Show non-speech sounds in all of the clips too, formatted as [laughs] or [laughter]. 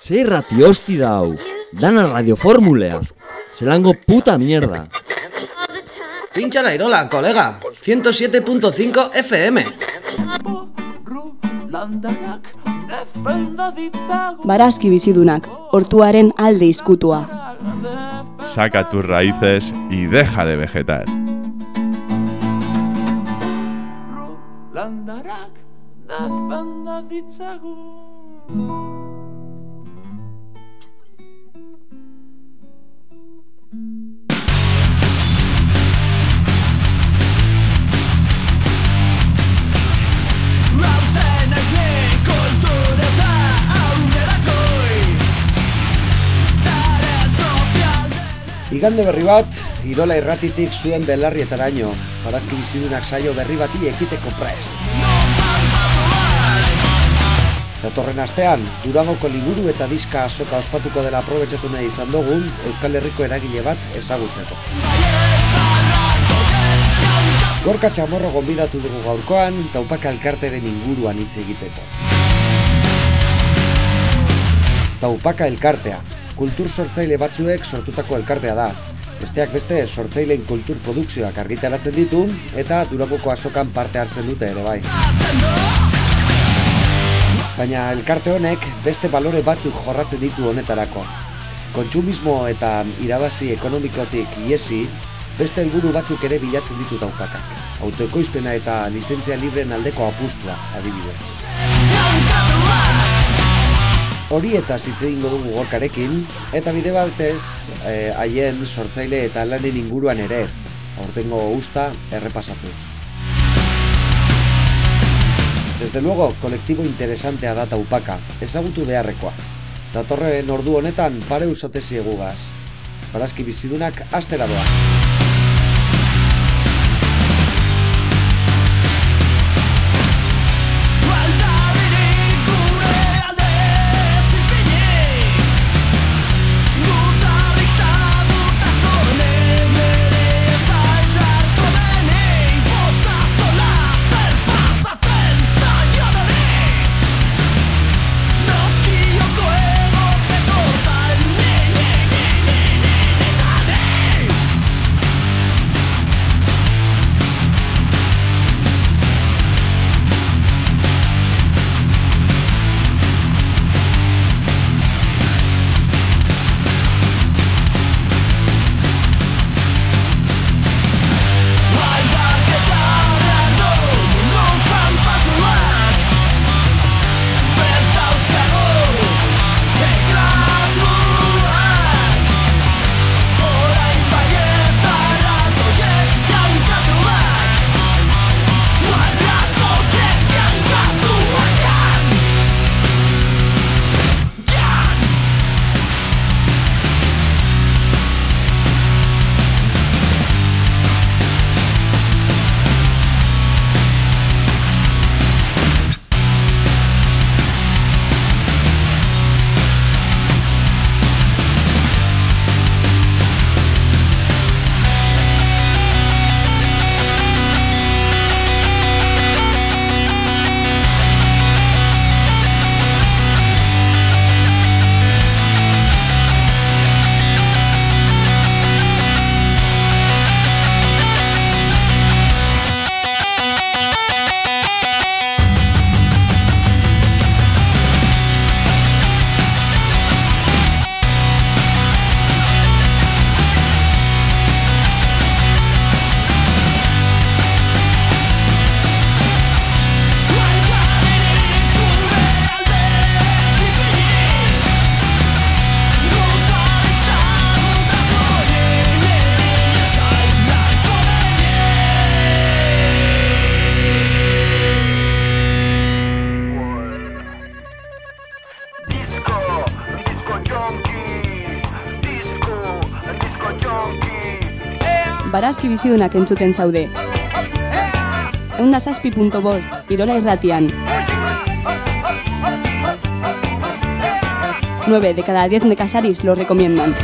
Zer irrati hosti da hau, dana radioformulea, zelango puta mierda. Pincha la irola, colega, 107.5 FM. Barazki bizidunak, hortuaren alde izkutua. Saca tus raíces y deja de vegetar. Nafanda ditzagun Igande berri bat, Irola irratitik zuen belarrietaraino, barazki bizidunak saio berri bati ekiteko prest. Datorren astean, Durangoko liburu eta diska asoka ospatuko dela aprobetsatu nahi izan dugun, Euskal Herriko eragile bat ezagutzeko. Gorka txamorro gonbidatu dugu gaurkoan, taupaka elkarteren inguruan hitz egiteko. Taupaka elkartea, kultur sortzaile batzuek sortutako elkartea da. Besteak beste sortzaileen kultur produkzioak argitaratzen ditu eta Durangoko asokan parte hartzen dute ere bai. Baina elkarte honek beste balore batzuk jorratzen ditu honetarako. Kontsumismo eta irabazi ekonomikotik iesi, beste helburu batzuk ere bilatzen ditu daukakak. Autoekoizpena eta lizentzia libren aldeko apustua, adibidez. Hori eta hitz egingo dugu gorkarekin, eta bide batez eh, haien sortzaile eta lanen inguruan ere, aurtengo usta errepasatuz. Desde luego, kolektibo interesantea da taupaka, ezagutu beharrekoa. Datorren ordu honetan pare usatezi egugaz. Barazki bizidunak astera doa. bizidunak entzuten zaude. Eunda Irola Irratian. 9 de cada 10 necasaris lo recomiendan.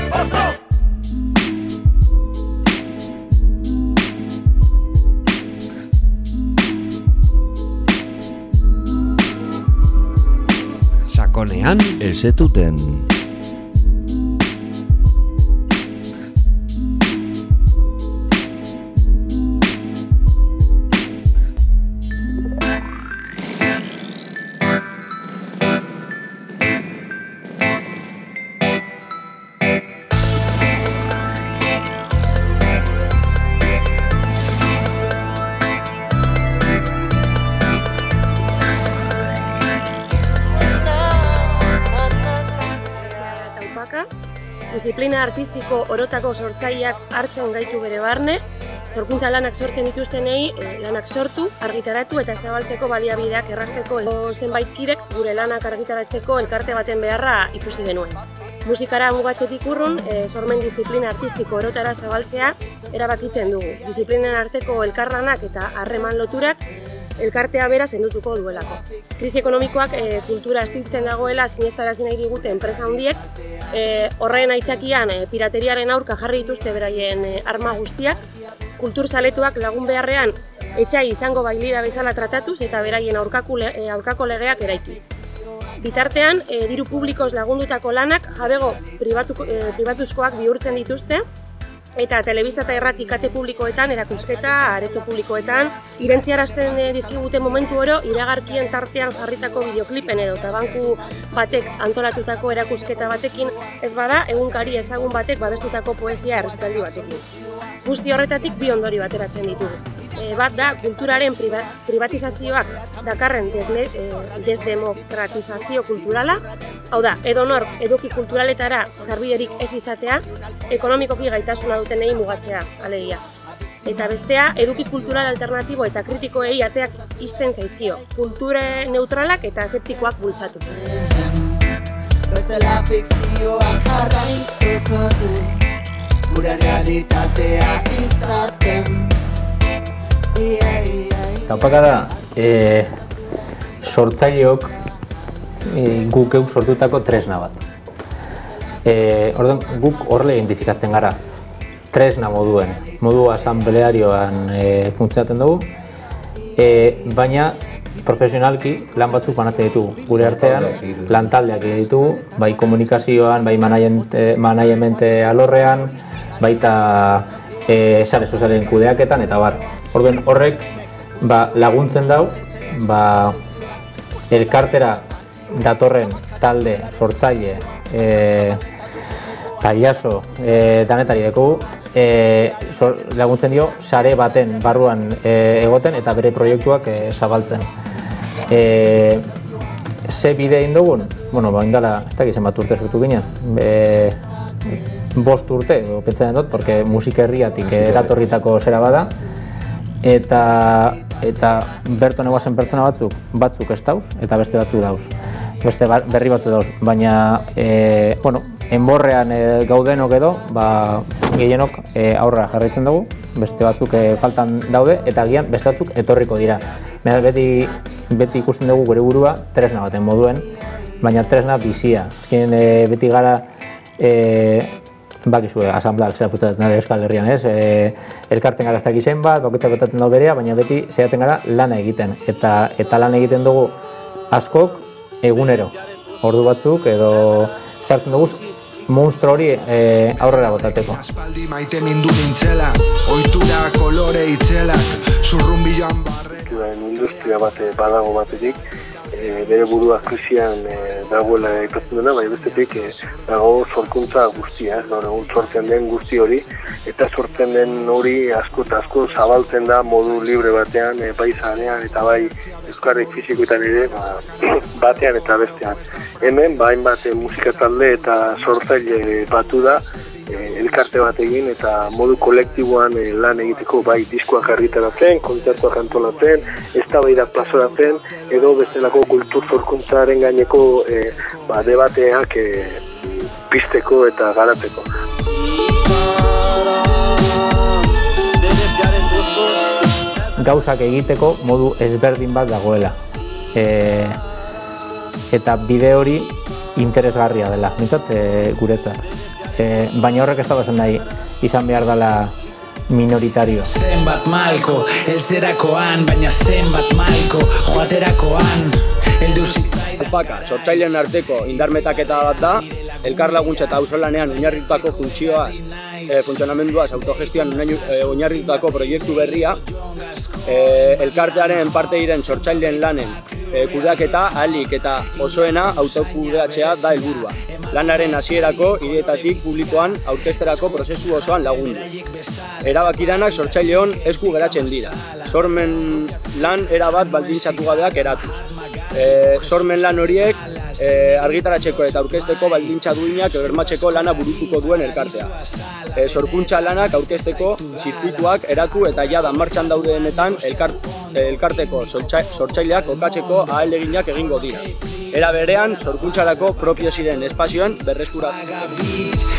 Sakonean ez zetuten. Artistiko orotako sortzaileak hartzen gaitu bere barne, sorkuntza lanak sortzen dituztenei eh, lanak sortu, argitaratu eta zabaltzeko baliabideak errasteko zenbait kirek gure lanak argitaratzeko elkarte baten beharra ikusi genuen. Musikara mugatzetik urrun, eh, sormen disiplina artistiko orotara zabaltzea erabakitzen dugu. Disiplinen arteko elkarlanak eta harreman loturak elkartea bera sendutuko duelako. Krisi ekonomikoak e, kultura astintzen dagoela sinestarazi nahi digute enpresa handiek, e, horren aitzakian e, pirateriaren aurka jarri dituzte beraien e, arma guztiak, kultur zaletuak lagun beharrean etxai izango bailira bezala tratatuz eta beraien aurkako, le- aurkako legeak eraikiz. Bitartean, e, diru publikoz lagundutako lanak jabego pribatu, e, pribatuzkoak bihurtzen dituzte, eta telebista eta errati kate publikoetan, erakusketa, areto publikoetan, irentziarazten eh, dizkigute momentu oro, iragarkien tartean jarritako bideoklipen edo eta banku batek antolatutako erakusketa batekin, ez bada, egunkari ezagun batek babestutako poesia errezitaldi batekin. Guzti horretatik bi ondori bateratzen ditugu. E, bat da, kulturaren privatizazioak dakarren desne, e, desdemokratizazio kulturala, hau da, edonor eduki kulturaletara sarbiderik ez izatea, ekonomikoki gaitasuna dutenei mugatzea, alegia. Eta bestea, eduki kultural alternatibo eta kritikoei ateak izten zaizkio. Kulture neutralak eta aseptikoak bultzatu. Bestela fikzioak jarraituko du Gure realitatea izaten Taupaka da, e, sortzaileok e, guk euk sortutako tresna bat. E, orduan, guk horrela identifikatzen gara, tresna moduen, modu asamblearioan e, funtzionatzen dugu, e, baina profesionalki lan batzuk banatzen ditugu. Gure artean lantaldeak egin ditugu, bai komunikazioan, bai management alorrean, baita e, sare sozialen kudeaketan eta bar. Orduan horrek ba, laguntzen dau ba, elkartera datorren talde, sortzaile, e, pailaso, e, danetari dekugu, e, sor, laguntzen dio sare baten barruan e, egoten eta bere proiektuak e, zabaltzen. E, ze bide egin dugun? Bueno, ba, indala, ez dakit zenbat urte sortu ginen. E, bost urte, pentsatzen dut, porque musika herriatik eratorritako zera bada, eta eta berton egoazen pertsona batzuk, batzuk ez dauz, eta beste batzuk dauz. Beste ba- berri batzuk dauz, baina, e, bueno, enborrean e, gaudenok edo, ba, gehienok e, aurra jarraitzen dugu, beste batzuk e, faltan daude, eta agian beste batzuk etorriko dira. Beraz, beti, beti ikusten dugu gure burua tresna baten moduen, baina tresna bizia. Azken e, beti gara e, bakizue, asamblak zera futzatzen da Euskal Herrian, ez? E, elkartzen gara ez dakit zenbat, bakoitzak botatzen dugu berea, baina beti saiatzen gara lana egiten. Eta, eta lan egiten dugu askok egunero. Ordu batzuk edo sartzen dugu monstro hori e, aurrera botateko. Aspaldi maite mindu nintzela Oitura kolore itzelak Zurrunbiloan barre kulturaren industria bat eh, badago batetik, e, bere burua krisian e, dagoela ikasten dena, baina bestetik e, dago sorkuntza guztia, ez, gaur egun sortzen den guzti hori, eta sortzen den hori asko eta asko zabaltzen da modu libre batean, e, bai zarean eta bai euskarrik fizikoetan ere, ba, [clears throat] batean eta bestean. Hemen, ba, hainbat e, musika talde eta sortzaile batu da, elkarte bat egin eta modu kolektiboan e, lan egiteko bai diskoak argitaratzen, kontzertuak antolatzen, eztabaidak plazaratzen edo bestelako kultur zorkuntzaren gaineko e, ba, debateak e, pizteko eta garatzeko. gauzak egiteko modu ezberdin bat dagoela. E, eta bide hori interesgarria dela, mintzat, e, guretzat. E, baina horrek ez dago esan nahi izan behar dela minoritario. Zenbat malko, eltzerakoan, baina zenbat malko, joaterakoan Eldu zitzaidan Upaka, sortzailean arteko indarmetaketa bat da, elkar laguntza eta auzolanean oinarritutako funtzioaz, e, funtzionamenduaz, autogestioan oinainu- e, oinarritutako proiektu berria, e, elkartearen parte diren sortzaileen lanen e, kudeaketa ahalik eta osoena autokudeatzea da helburua. Lanaren hasierako ideetatik publikoan aurkezterako prozesu osoan lagundu. Erabakidanak sortzaileon esku geratzen dira. Sormen lan erabat baldintzatu gabeak eratuz. E, sormen lan horiek e, argitaratzeko eta aurkezteko baldintza duinak bermatzeko lana burutuko duen elkartea. E, sorkuntza lanak aurkezteko zirkuituak eratu eta jada martxan daudeenetan elkar, elkarteko sortza- sortzaileak okatzeko ahaleginak egingo dira. Era berean, sorkuntzarako propio ziren espazioan berreskura.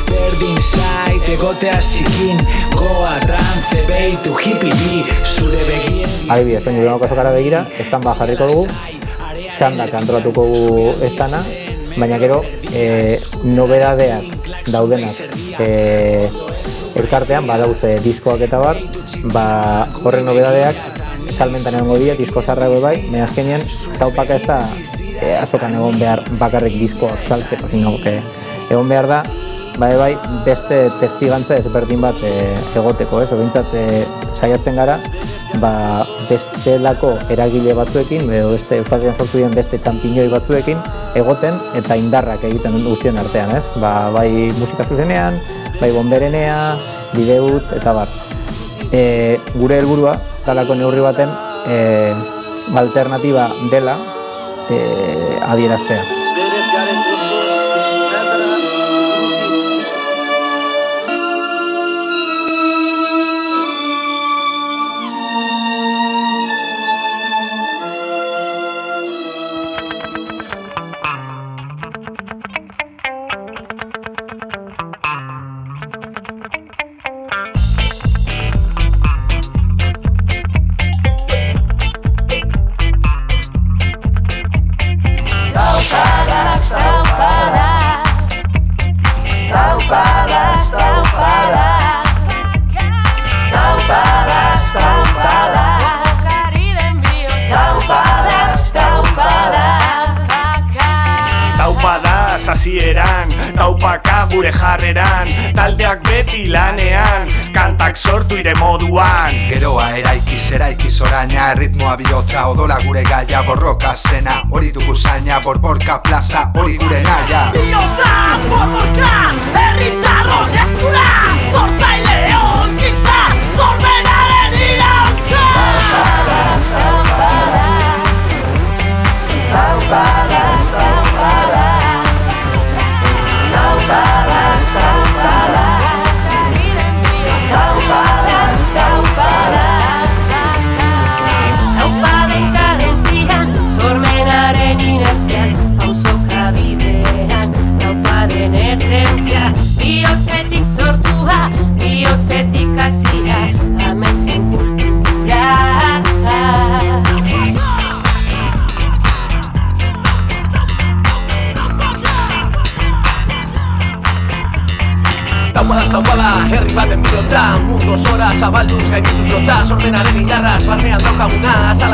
Berdin zait egotea zikin Goa, trance, beitu, hippie bi Zure begien Adibidez, kasokara begira, estan ba jarriko dugu, txandak antolatuko dugu estana, baina gero, e, nobedadeak daudenak e, elkartean, badauz e, diskoak eta bar, ba, horren nobedadeak salmentan egongo dira, disko zarra bai, baina azkenean, taupaka ez da e, azokan egon behar bakarrik diskoak saltzeko, que egon behar da, bai bai beste testigantza ezberdin bat e, egoteko, ez? Behintzat e, saiatzen gara, ba, bestelako eragile batzuekin, edo beste Euskal sortu diren beste txampiñoi batzuekin, egoten eta indarrak egiten guztien artean, ez? Ba, bai musika zuzenean, bai bomberenea, bideutz eta bar. E, gure helburua talako neurri baten e, alternatiba dela e, adieraztea.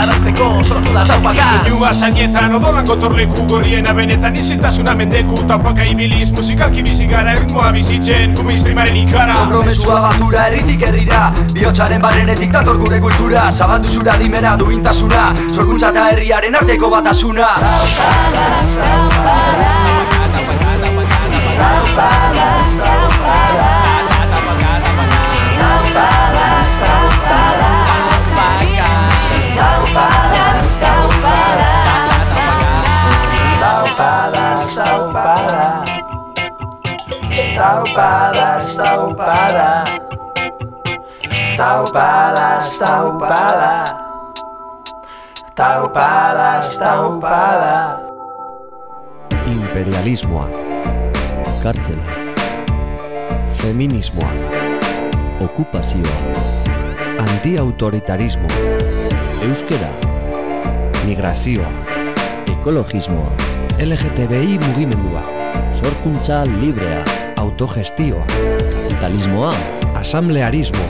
Daukaguna Salarazteko sortu da taupaka. Ilua zainetan odolan gotorleku gorriena benetan isiltasuna mendeku Taupaka ibiliz musikalki bizi gara erritmoa bizitzen Mainstreamaren ikara. Kompromesua batura herritik herrira Bihotzaren barrenetik dator gure kultura. Zabaldu zura dimena duintasuna Sorkuntza eta herriaren arteko batasuna. Taupadas, taupadas Taupadas, taupadas Taupadas, taupada. Taupadas, taupada. Taupadas, taupada. Imperialismoa. Kartzela. Feminismoa. Okupazioa. Antiautoritarismo Euskera. Migrazioa. Ekologismoa. LGTBI mugimendua. Sorkuntza librea autogestioa, talismoa, asamblearismo,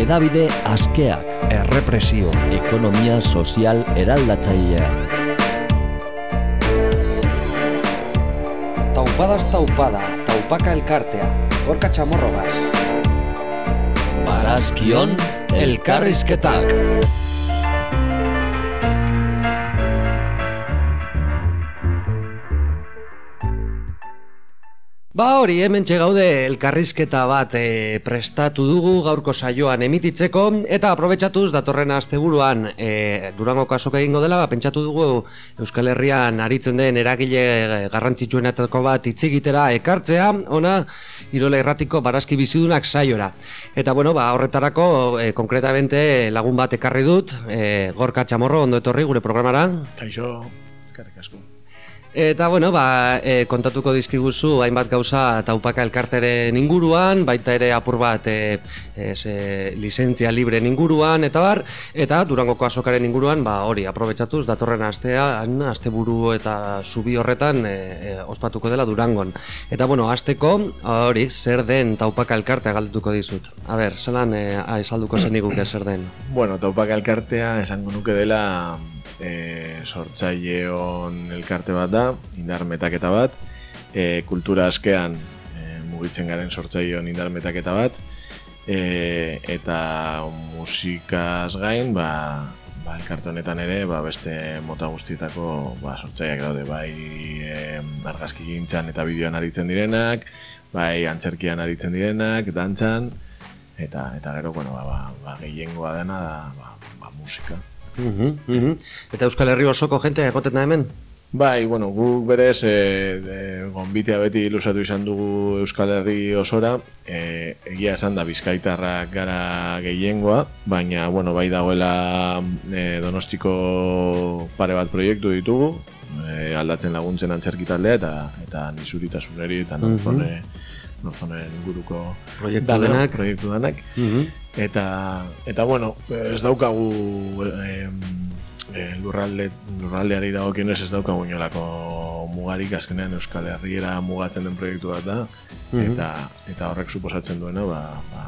edabide askeak, errepresio, ekonomia sozial eraldatzailea. Taupadas taupada, taupaka elkartea, gorka txamorro gaz. Barazkion, elkarrizketak. Elkarrizketak. Ba hori, hemen gaude elkarrizketa bat e, prestatu dugu gaurko saioan emititzeko eta aprobetsatuz datorren asteburuan e, Durango kasok egingo dela, ba, pentsatu dugu Euskal Herrian aritzen den eragile garrantzitsuenetako bat itzigitera ekartzea, ona Irola Erratiko barazki bizidunak saiora. Eta bueno, ba, horretarako e, konkretamente lagun bat ekarri dut, e, Gorka Txamorro ondo etorri gure programara. Kaixo, eskerrik asko. Eta bueno, ba, e, kontatuko dizkiguzu hainbat gauza taupaka elkarteren inguruan, baita ere apur bat e, e, lizentzia libre inguruan, eta bar, eta Durangoko azokaren inguruan, ba, hori, aprobetsatuz, datorren astea, asteburu eta zubi horretan e, e, ospatuko dela Durangon. Eta bueno, asteko, hori, zer den taupaka elkartea galduko dizut. A ber, zelan e, aizalduko zen iguke zer den? Bueno, taupaka elkartea esango nuke dela e, sortzaileon elkarte bat da, indar metaketa bat, e, kultura askean e, mugitzen garen sortzaileon indar metaketa bat, e, eta musikaz gain, ba, ba elkarte honetan ere, ba, beste mota guztietako ba, sortzaileak daude, bai e, argazki gintzan eta bideoan aritzen direnak, bai antzerkian aritzen direnak, dantzan, eta eta gero, bueno, ba, ba, ba gehiengoa dena da, ba, ba, musika. Uhum, uhum. Eta Euskal Herri osoko jente egoten da hemen? Bai, bueno, guk berez e, e, gonbitea beti ilusatu izan dugu Euskal Herri osora e, egia esan da bizkaitarrak gara gehiengoa baina, bueno, bai dagoela e, donostiko pare bat proiektu ditugu e, aldatzen laguntzen antzerki taldea eta, eta nizuritasuneri eta norzone, norzonen inguruko Proiektu denak. proiektu denak. Mhm. Eta, eta bueno, ez daukagu e, e, lurralde, lurraldeari dagokionez ez daukagu inolako mugarik azkenean Euskal Herriera mugatzen den proiektu bat da Mhm. eta, eta horrek suposatzen duena ba, ba,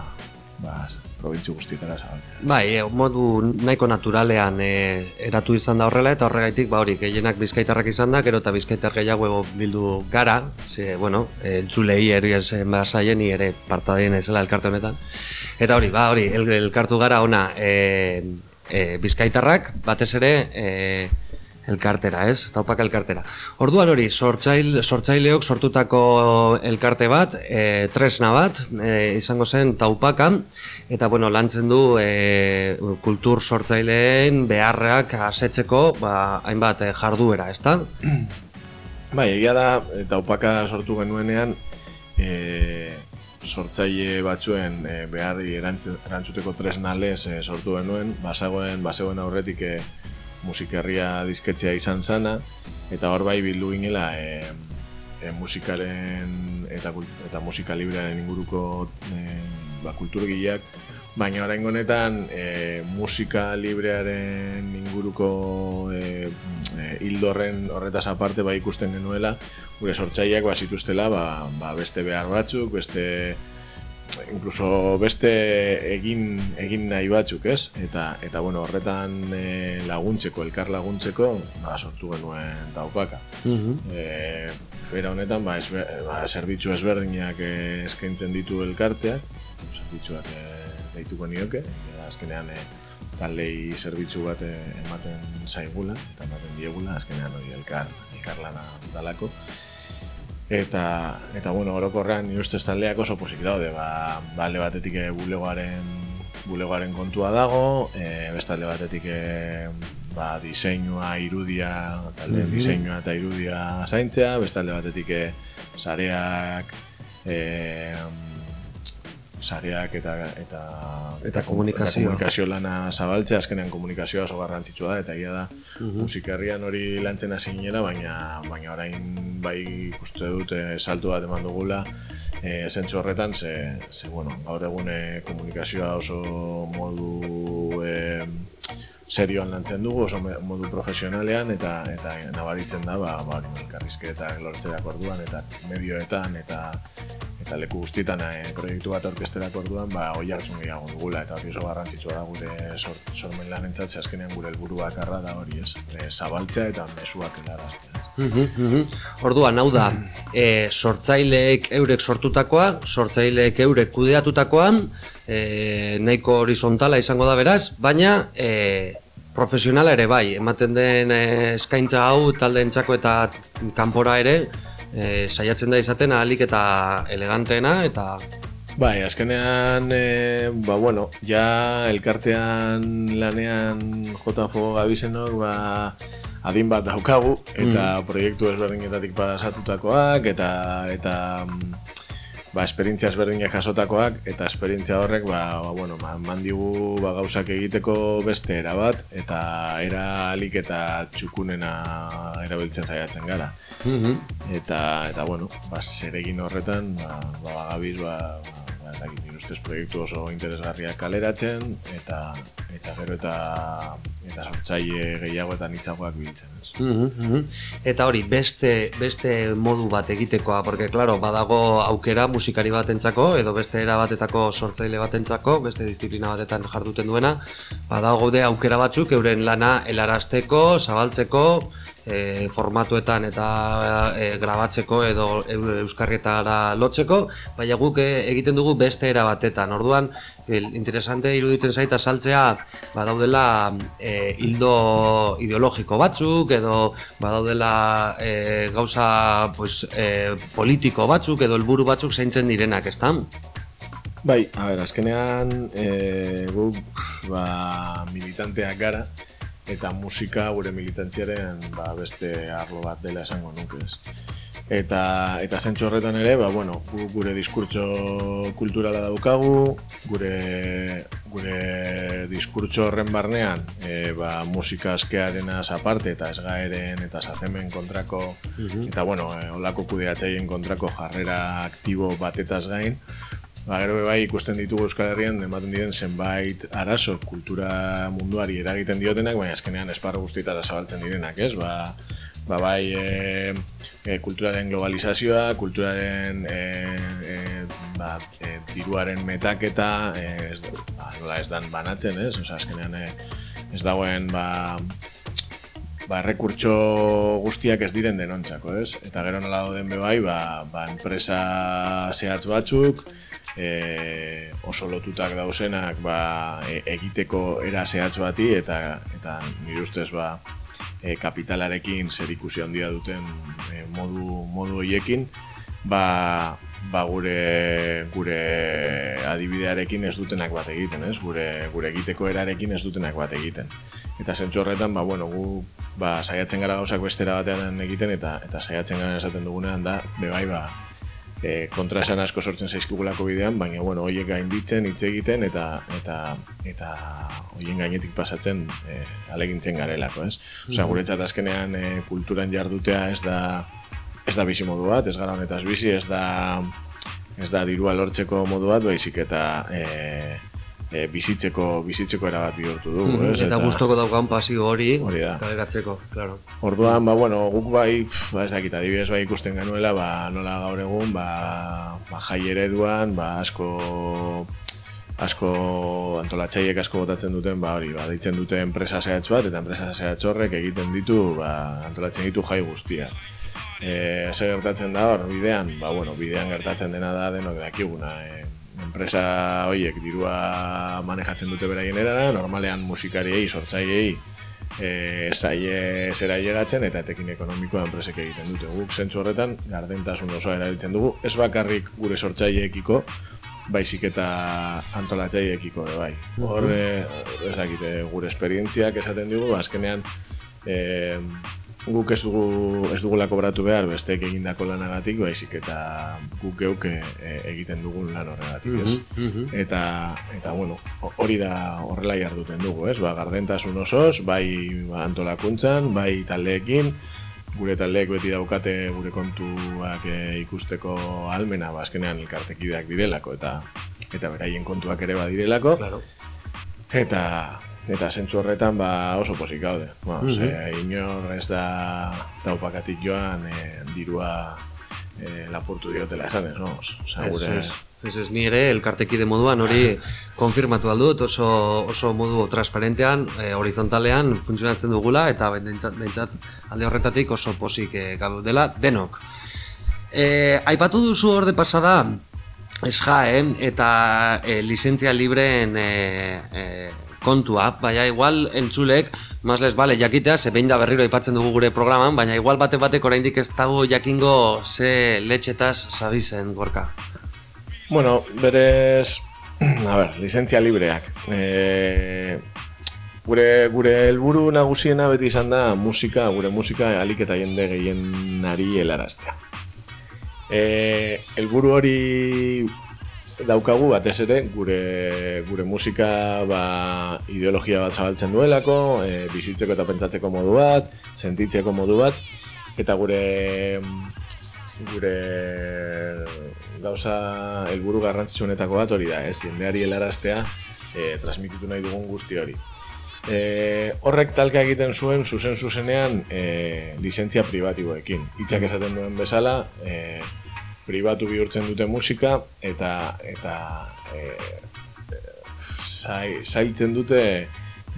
ba, probintzi guztietara zabaltzea. Bai, e, modu nahiko naturalean e, eratu izan da horrela eta horregaitik ba hori gehienak bizkaitarrak izan da, gero eta bizkaitar gehiago bildu gara, ze, bueno, e, entzulei ez basaien ni ere partadien ezela elkarte honetan. Eta hori, ba hori, el, elkartu gara ona e, e, bizkaitarrak, batez ere e, elkartera, ez? Taupak elkartera. Orduan hori, sortzail, sortzaileok sortutako elkarte bat, e, tresna bat, e, izango zen taupaka, eta bueno, lantzen du e, kultur sortzaileen beharrak asetzeko ba, hainbat e, jarduera, ezta? [clears throat] Bai, egia da, eta upaka sortu genuenean, e, sortzaile batzuen e, beharri erantz- erantzuteko tresnalez e, sortu genuen, basagoen, basegoen aurretik e, musikerria dizketzea izan zana, eta hor bai bildu ginela e, e, musikaren eta, eta musika librearen inguruko e, ba, kulturgileak, baina orain honetan e, musika librearen inguruko e, e, hildo horren horretaz aparte bai ikusten genuela gure sortzaileak ba zituztela ba, ba beste behar batzuk, beste incluso beste egin egin nahi batzuk, ez? Eta eta bueno, horretan e, laguntzeko, elkar laguntzeko, ba sortu genuen taupaka. Mhm. E, Bera honetan, ba, ezbe, ba, zerbitzu ezberdinak eh, eskaintzen ditu elkarteak, zerbitzuak eh, deituko nioke, eta azkenean eh, taldei zerbitzu bat eh, ematen zaigula, eta ematen diegula, azkenean hori elkar, elkar lana dalako. Eta, eta bueno, orokorrean ni ustez taldeak oso posik daude, ba, ba alde batetik eh, bulegoaren bulegoaren kontua dago, e, beste alde batetik e, ba, diseinua, irudia, talde Mhm. diseinua eta irudia zaintzea, beste alde batetik e, sareak, e, sareak eta eta Eta komunikazio. komunikazio lana zabaltzea, azkenean komunikazioa oso garrantzitsua da eta egia da Mhm. musikerrian hori lantzen hasi ginela, baina baina orain bai ikuste dut e, saltu bat eman dugula e, zentzu horretan ze, ze bueno, gaur egun e, komunikazioa oso modu e, serioan lantzen dugu, oso modu profesionalean eta eta nabaritzen da ba ba hori, elkarrizketak lortzerak orduan eta medioetan eta eta leku guztietan e, proiektu bat aurkezterako orduan ba oi hartzun gehiago dugula eta hori oso garrantzitsua da gure sort, sormen lanentzat ze azkenean gure helburua bakarra da hori, ez? E, zabaltzea eta mezuak helaraztea. Mhm. Orduan, hau da, e, sortzaileek eurek sortutakoa, sortzaileek eurek kudeatutakoa, e, nahiko horizontala izango da beraz, baina e, profesionala ere bai, ematen den e, eskaintza hau taldeentzako eta kanpora ere, e, saiatzen da izaten ahalik eta eleganteena eta Bai, azkenean, e, ba, bueno, ja elkartean lanean fogo gabizenok, ba, adin bat daukagu, eta proiektu ezberdinetatik pasatutakoak, eta, eta mm, ba, esperientzia ezberdinak jasotakoak, eta esperientzia horrek, ba, ba, bueno, ba, eman digu ba, gauzak egiteko beste era bat, eta era alik eta txukunena erabiltzen saiatzen gara. Eta, eta bueno, ba, zeregin horretan, ba, ba, bagabiz, ba, ba, dakit, nire ustez proiektu oso interesgarriak kaleratzen, eta, eta gero eta, eta sortzaile gehiago eta nitzagoak biltzen. Ez. Mhm, mhm. Eta hori, beste, beste modu bat egitekoa, porque, claro, badago aukera musikari batentzako, edo beste era batetako sortzaile batentzako, beste disiplina batetan jarduten duena, badago de aukera batzuk euren lana helarazteko, zabaltzeko, e, formatuetan eta e, grabatzeko edo eu- euskarrietara lotzeko, baina guk e, egiten dugu beste era batetan. Orduan, el, interesante iruditzen zaita saltzea badaudela e, hildo ideologiko batzuk edo badaudela e, gauza pues, e, politiko batzuk edo helburu batzuk zaintzen direnak, ezta? Bai, a ber, azkenean e, guk ba, militanteak gara eta musika gure militantziaren ba, beste arlo bat dela esango nuke ez. Eta, eta zentsu horretan ere, ba, bueno, gu- gure diskurtso kulturala daukagu, gure, gure diskurtso horren barnean, e, ba, musika askearenaz aparte eta esgaeren eta sazemen kontrako, Mhm. eta bueno, e, olako kudeatzaileen kontrako jarrera aktibo batetaz gain, Ba, gero bai ikusten ditugu Euskal Herrian ematen diren zenbait arazo kultura munduari eragiten diotenak, baina azkenean esparru guztietara zabaltzen direnak, ez? Ba, ba bai e, e, kulturaren globalizazioa, kulturaren e, e, ba, e, diruaren metaketa, e, ez, ba, nola ez dan banatzen, ez? Osa, azkenean e, ez dagoen ba, ba, errekurtso guztiak ez diren denontzako, ez? Eta gero nola dauden be bai, ba, ba enpresa zehatz batzuk, e, oso lotutak dauzenak ba, e, egiteko era zehatz bati eta eta nire ustez ba, e, kapitalarekin zer ikusi handia duten e, modu modu hoiekin ba, ba gure gure adibidearekin ez dutenak bat egiten, ez? Gure gure egiteko erarekin ez dutenak bat egiten. Eta zentzu horretan, ba, bueno, gu ba, saiatzen gara gauzak bestera batean egiten eta eta saiatzen gara esaten dugunean da, be bai, ba, e, kontra esan asko sortzen zaizkigulako bidean, baina bueno, hoiek gainditzen, hitz egiten eta eta eta hoien gainetik pasatzen e, alegintzen garelako, ez? Osea, guretzat azkenean e, kulturan jardutea ez da ez da bizi modu bat, ez gara honetaz bizi, ez da ez da dirua lortzeko modu bat, baizik eta e, e, bizitzeko bizitzeko erabat bihurtu dugu, Mhm. ez? Eta gustoko daukan pasio hori, Hori da. kaleratzeko, claro. Orduan, ba, bueno, guk bai, ba, ez dakit, adibidez bai ikusten genuela, ba, nola gaur egun, ba, ba jai ereduan, ba, asko asko antolatzaiek asko botatzen duten, ba hori, ba, deitzen dute enpresa zehatz bat, eta enpresa zehatz horrek egiten ditu, ba, antolatzen ditu jai guztiak. E, zer gertatzen da hor, bidean? Ba, bueno, bidean gertatzen dena da denok dakiguna. E, enpresa horiek dirua manejatzen dute beraien erara, normalean musikariei, sortzaileei, e, zaie zera llegatzen eta etekin ekonomikoa enpresek egiten dute. Guk zentzu horretan gardentasun osoa erabiltzen dugu, ez bakarrik gure sortzaileekiko, baizik eta antolatzaileekiko ere bai. Hor, eh, ez dakite, gure esperientziak esaten digu, azkenean e, guk ez dugu ez dugula kobratu behar besteek egindako lanagatik, baizik eta guk geuk e, e, egiten dugun lan horregatik, ez? Mhm, mhm. Eta, eta bueno, ho- hori da horrela jarduten dugu, ez? Ba, gardentasun osoz, bai ba, antolakuntzan, bai taldeekin, gure taldeek beti daukate gure kontuak e, ikusteko almena, ba, azkenean elkartekideak direlako, eta eta beraien kontuak ere badirelako. Claro. Eta eta zentzu horretan ba oso posik gaude. Ba, Mhm. ze, inor ez da taupakatik joan e, dirua e, lapurtu diotela esan ez, no? Osea, Ez, gure, ez, Ez ez ni ere elkartekide moduan hori konfirmatu aldut oso, oso modu transparentean, e, horizontalean funtzionatzen dugula eta bentsat, alde horretatik oso posik e, dela denok. E, aipatu duzu orde pasada esjaen eta e, lizentzia libreen e, e, kontua, baina igual entzulek, mas les bale jakitea, ze behin da berriro aipatzen dugu gure programan, baina igual bate batek oraindik ez dago jakingo ze letxetaz sabizen gorka. Bueno, berez, [clears throat] a ber, lizentzia libreak. E, gure gure helburu nagusiena beti izan da musika, gure musika alik eta jende gehienari helaraztea. E, helburu hori daukagu batez ere gure gure musika ba, ideologia bat zabaltzen duelako, e, bizitzeko eta pentsatzeko modu bat, sentitzeko modu bat eta gure gure gauza helburu garrantzitsuenetako bat hori da, ez? Jendeari helaraztea e, transmititu nahi dugun guzti hori. E, horrek talka egiten zuen zuzen zuzenean e, lizentzia pribatiboekin. Hitzak esaten duen bezala, e, pribatu bihurtzen dute musika eta eta e, zai, zailtzen dute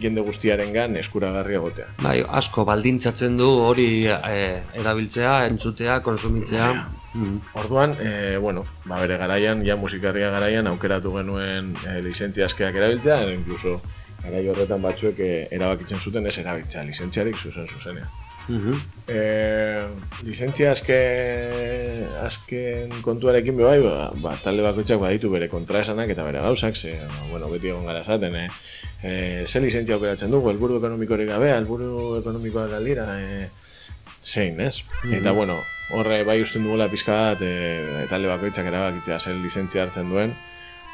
jende guztiarengan eskuragarri egotea. Bai, asko baldintzatzen du hori e, erabiltzea, entzutea, konsumitzea. Mm. Orduan, e, bueno, ba bere garaian, ja musikarria garaian aukeratu genuen e, lizentzia askeak erabiltzea, edo incluso garai horretan batzuek e, erabakitzen zuten ez erabiltzea lizentziarik zuzen zuzenean. Mhm. Eh, lizentzia azke, azken kontuarekin bai, ba, ba, talde bakoitzak baditu bere kontraesanak eta bere gauzak, ze, bueno, beti egon gara esaten, eh? eh ze lizentzia aukeratzen dugu, helburu ekonomikorik gabe, helburu ekonomikoak aldira, eh, zein, ez? Mhm. Eta, bueno, horre bai usten dugula pizka bat, eh, talde bakoitzak erabakitzea zen lizentzia hartzen duen,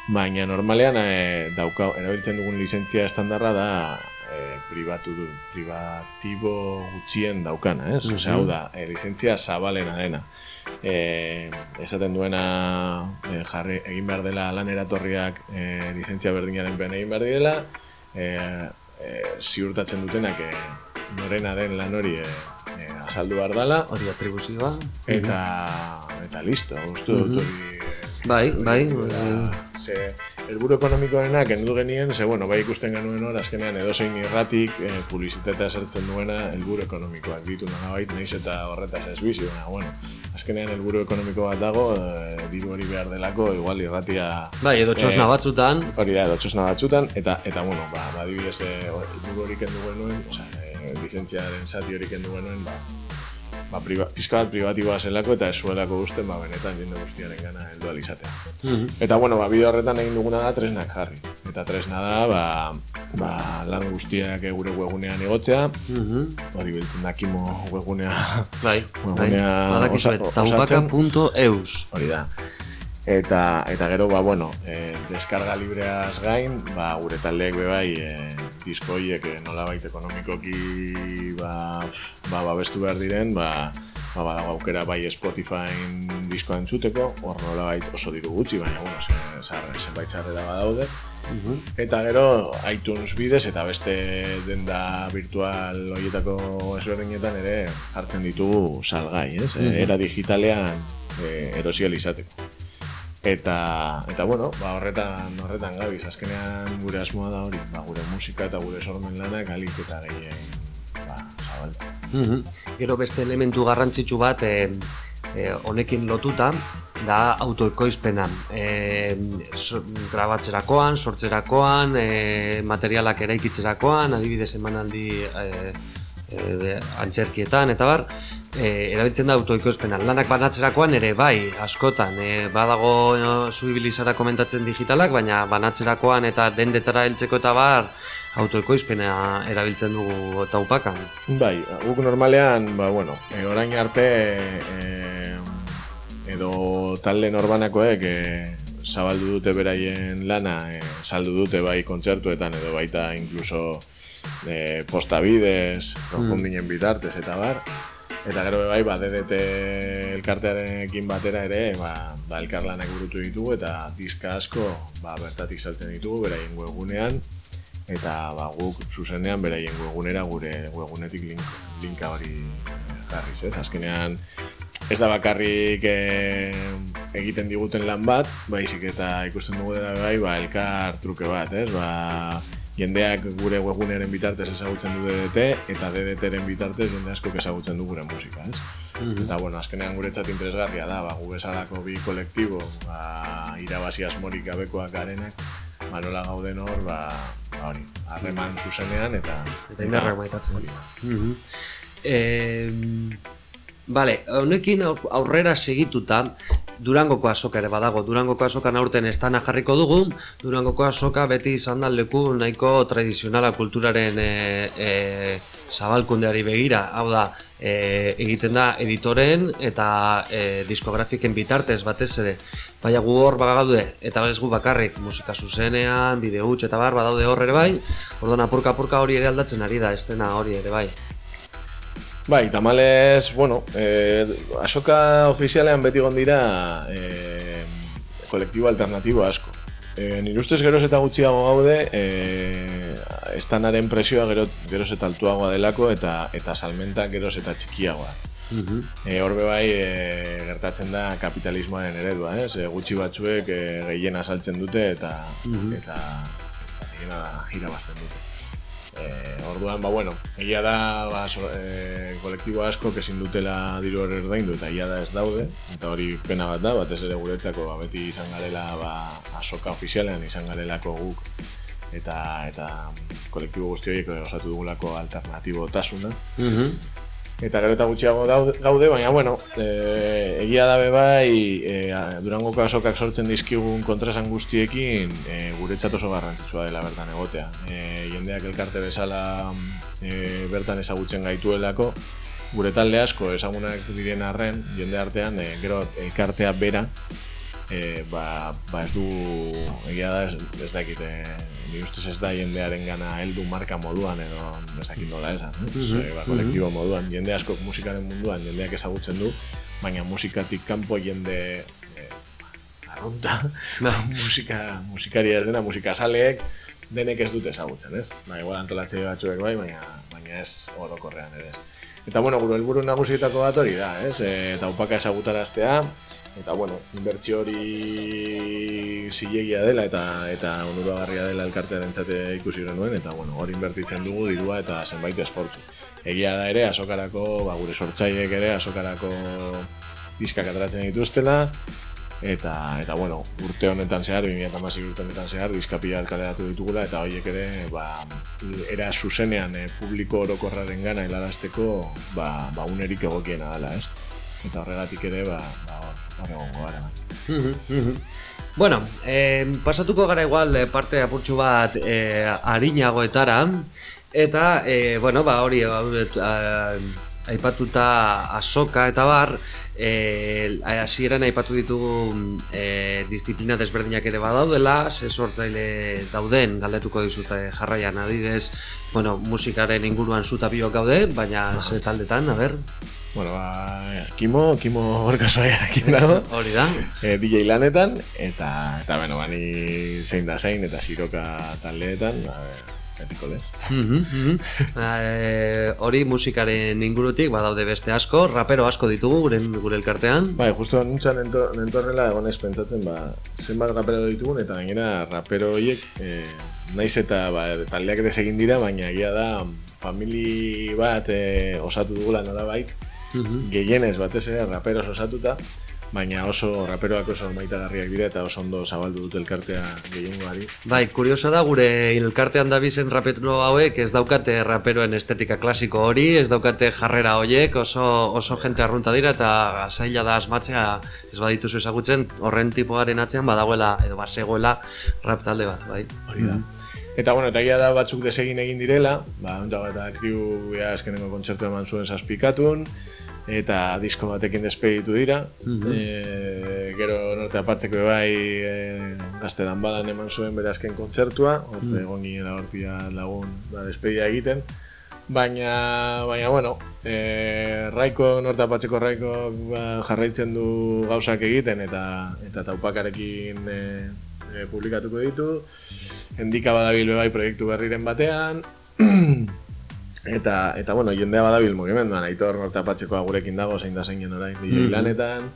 baina normalean eh, dauka, erabiltzen dugun lizentzia estandarra da e, pribatu du, privatibo gutxien daukana, ez? Mm hau da, e, lizentzia zabalena dena. E, esaten duena e, jarri egin behar dela lan eratorriak e, lizentzia berdinaren ben egin behar dela, e, e, ziurtatzen dutenak e, norena den lan hori e, e, azaldu behar dela. Hori atribuzioa. Eta, eta listo, uste dut hori Bai, bai. Ze, helburu ekonomikoarena kendu genien, ze, bueno, bai ikusten genuen hor, azkenean edozein irratik, e, publizitatea sartzen duena helburu ekonomikoak ditu nahi bait, nahiz eta horretaz ez bizi, baina, bueno, azkenean helburu ekonomiko bat dago, e, diru hori behar delako, igual irratia... Bai, edo txosna batzutan. Hori da, edo txosna batzutan, eta, eta bueno, ba, ba dibidez, e, helburu hori kendu genuen, oza, e, lizentziaren zati hori kendu genuen, ba, ba, priva, pizka bat privatiboa zelako eta ez zuelako guzten ba, benetan jende guztiaren gana heldu alizatea. Mhm. Eta bueno, ba, bideo horretan egin duguna da tresnak jarri. Eta tresna da, ba, ba, lan guztiak gure webunean igotzea, Mhm. hori biltzen da kimo webunea, Bai, webunea bai. osa- osatzen. Hori da. Eta, eta gero, ba, bueno, e, deskarga libreaz gain, ba, gure taldeek be bai, e, disko horiek e, nolabait ekonomikoki ba, ba, babestu behar diren, ba, ba, badago aukera bai Spotify diskoa entzuteko, hor nolabait oso diru gutxi, baina, bueno, zarre, zenbait zarrera badaude. Eta gero iTunes bidez eta beste denda virtual horietako ezberdinetan ere hartzen ditugu salgai, ez? Mhm. Era digitalean e, erosial izateko. Eta, eta bueno, ba, horretan, horretan gabiz, azkenean gure asmoa da hori, ba, gure musika eta gure sormen lanak alik eta gehien ba, zabaltzen. Mhm. Gero beste elementu garrantzitsu bat e, e, honekin lotuta da autoekoizpena. E, so, grabatzerakoan, sortzerakoan, e, materialak eraikitzerakoan, adibidez emanaldi e, e, antzerkietan eta bar, e, erabiltzen da autoekoizpena. Lanak banatzerakoan ere bai, askotan, e, badago e, zu ibili zara komentatzen digitalak, baina banatzerakoan eta dendetara heltzeko eta bar, autoekoizpena erabiltzen dugu taupakan. Bai, guk normalean, ba, bueno, e, orain arte e, edo talde norbanakoek e, zabaldu dute beraien lana, e, saldu dute bai kontzertuetan edo baita incluso e, posta bidez, crowdfundingen bitartez eta bar. Eta gero bai, ba, DDT elkartearekin batera ere, ba, ba elkarlanak burutu ditugu eta diska asko ba, bertatik saltzen ditugu beraien webgunean eta ba, guk zuzenean beraien webgunera gure webgunetik link, linka hori jarriz, ez? Azkenean ez da bakarrik e, egiten diguten lan bat, baizik eta ikusten dugu dela bai, ba, elkar truke bat, ez? Ba, jendeak gure webgunearen bitartez ezagutzen du DDT, eta DDTren bitartez jende asko ezagutzen du gure musika, ez? Mhm. Eta, bueno, azkenean guretzat interesgarria da, ba, gu bezalako bi kolektibo, ba, irabazi asmorik gabekoak garenak, ba, nola gauden hor, ba, ba, hori, harreman zuzenean, eta... Eta indarrak maitatzen. hori da. Mhm. Eh, Bale, honekin au- aurrera segituta, Durangoko azoka ere badago. Durangoko azokan aurten estana jarriko dugu. Durangoko azoka beti izan da leku nahiko tradizionala kulturaren e, e, zabalkundeari begira. Hau da, e, egiten da editoren eta e, diskografiken bitartez batez ere. Baina gu hor bagaude, eta ez gu bakarrik, musika zuzenean, bideo huts eta bar, badaude hor ere bai. Orduan apurka-apurka hori ere aldatzen ari da, estena hori ere bai. Bai, tamales, bueno, eh, asoka ofizialean beti gondira eh, kolektibo alternatibo asko. Eh, nire ustez geroz eta gutxiago gaude, eh, estanaren presioa gero, geroz eta altuagoa delako eta eta salmenta geroz eta txikiagoa. E, horbe bai e, gertatzen da kapitalismoaren eredua, ez? E, gutxi batzuek e, gehiena saltzen dute eta Mhm. eta, eta gehiena irabazten dute. E, orduan, ba, bueno, egia da ba, so, e, kolektibo asko ezin dutela diru hori ordaindu eta egia da ez daude, eta hori pena bat da, batez ere guretzako ba, beti izan garela ba, asoka ofizialean izan garelako guk eta eta kolektibo guzti horiek osatu dugulako alternatibo tasuna. Eta gero eta gutxiago gaude, baina bueno, e, egia dabe bai, e, Durangoko asokak sortzen dizkigun kontrasan guztiekin e, guretzat oso garrantzitsua dela bertan egotea. E, jendeak elkarte bezala e, bertan ezagutzen gaituelako, gure talde asko ezagunak diren arren, jende artean, e, gero elkartea bera, e, ba, ba ez du, egia da ez, ez dakit, nire ustez ez da jendearen gana heldu marka moduan edo ez dakit nola esan, eh? Mhm, E, ba, kolektibo moduan, jende asko musikaren munduan jendeak ezagutzen du, baina musikatik kanpo jende e, arrunta, [laughs] musika, musikaria ez dena, musikazaleek denek ez dute ezagutzen, ez? Ba, igual antolatze batzuek bai, baina, baina ez orokorrean ere ez. Eta bueno, gure helburu nagusietako bat hori da, ez? E, eta upaka ezagutaraztea, eta bueno, inbertsio hori zilegia dela eta eta onuragarria dela elkartearentzat ikusi genuen eta bueno, hori inbertitzen dugu dirua eta zenbait esfortzu. Egia da ere asokarako, ba, gure sortzaileek ere asokarako diskak ateratzen dituztela eta eta bueno, urte honetan zehar, 2016 urte honetan zehar diska pila bat kaleratu ditugula eta horiek ere ba, era zuzenean eh, publiko orokorraren gana helarazteko ba, ba unerik egokiena dela, ez? Eta horregatik ere ba, ba egongo gara. Bueno, eh, pasatuko gara igual eh, parte apurtxu bat eh, arinagoetara eta eh, bueno, ba hori eh, aipatuta asoka eta bar eh, hasieran aipatu ditugu eh, disiplina desberdinak ere badaudela, ze sortzaile dauden galdetuko dizut eh, jarraian adidez, bueno, musikaren inguruan zuta biok gaude, baina ze taldetan, a ber. Bueno, ba, Kimo, Kimo Orkasoaiarekin [laughs] dago. Hori da. E, DJ lanetan, eta, eta bueno, bani zein da zein, eta siroka taldeetan, ba, betiko lez. Mhm, mhm. [laughs] Eh, hori musikaren ingurutik badaude beste asko, rapero asko ditugu gure, gure elkartean. Bai, justo nuntzan ento, nentorrela egonez pentsatzen, ba, zenbat rapero ditugun, eta gainera rapero horiek, e, naiz eta ba, taldeak ere egin dira, baina egia da, famili bat e, osatu dugula nolabait, gehienez batez ere raperos osatuta, baina oso raperoak oso maitagarriak dira eta oso ondo zabaldu dute elkartea gehiengoari. Bai, kurioso da gure elkartean dabizen rapero hauek ez daukate raperoen estetika klasiko hori, ez daukate jarrera horiek, oso, oso jente arrunta dira eta zaila da asmatzea ez badituzu ezagutzen horren tipoaren atzean badagoela edo basegoela rap talde bat, bai. Hori da. Eta bueno, eta da batzuk desegin egin direla, ba, eta kriu ja azkenengo kontzertu eman zuen zazpikatun, eta disko batekin despeditu dira. Mhm. e, gero norte apartzeko bai e, gazte badan eman zuen bere azken kontzertua, orte Mhm. egon ginen hortia lagun ba, despedia egiten. Baina, baina bueno, e, Raiko, norte apatzeko Raiko ba, jarraitzen du gauzak egiten eta eta taupakarekin e, e, publikatuko ditu. Endika badabil bai proiektu berriren batean. [clears throat] eta, eta bueno, jendea badabil mugimenduan, aitor norte apatzekoa gurekin dago, zein da zeinen orain DJ Mhm. lanetan.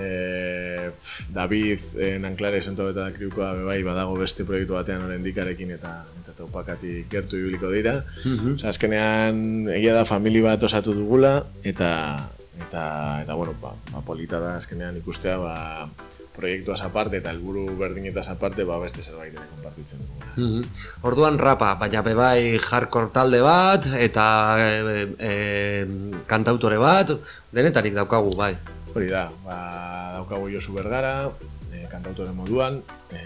e, pff, David e, Nanklares ento eta kriukoa be bai badago beste proiektu batean oren dikarekin eta eta taupakatik gertu ibiliko dira. Mhm. Osea, azkenean egia da famili bat osatu dugula eta eta eta bueno, ba, ba polita da azkenean ikustea ba proiektuaz aparte eta helburu berdinetaz aparte ba beste zerbait ere konpartitzen dugu. Mhm. Orduan rapa, baina bebai hardcore talde bat eta e, e, kantautore bat, denetarik daukagu bai. Hori da, ba, daukagu Josu Bergara, e, kantautore moduan, e,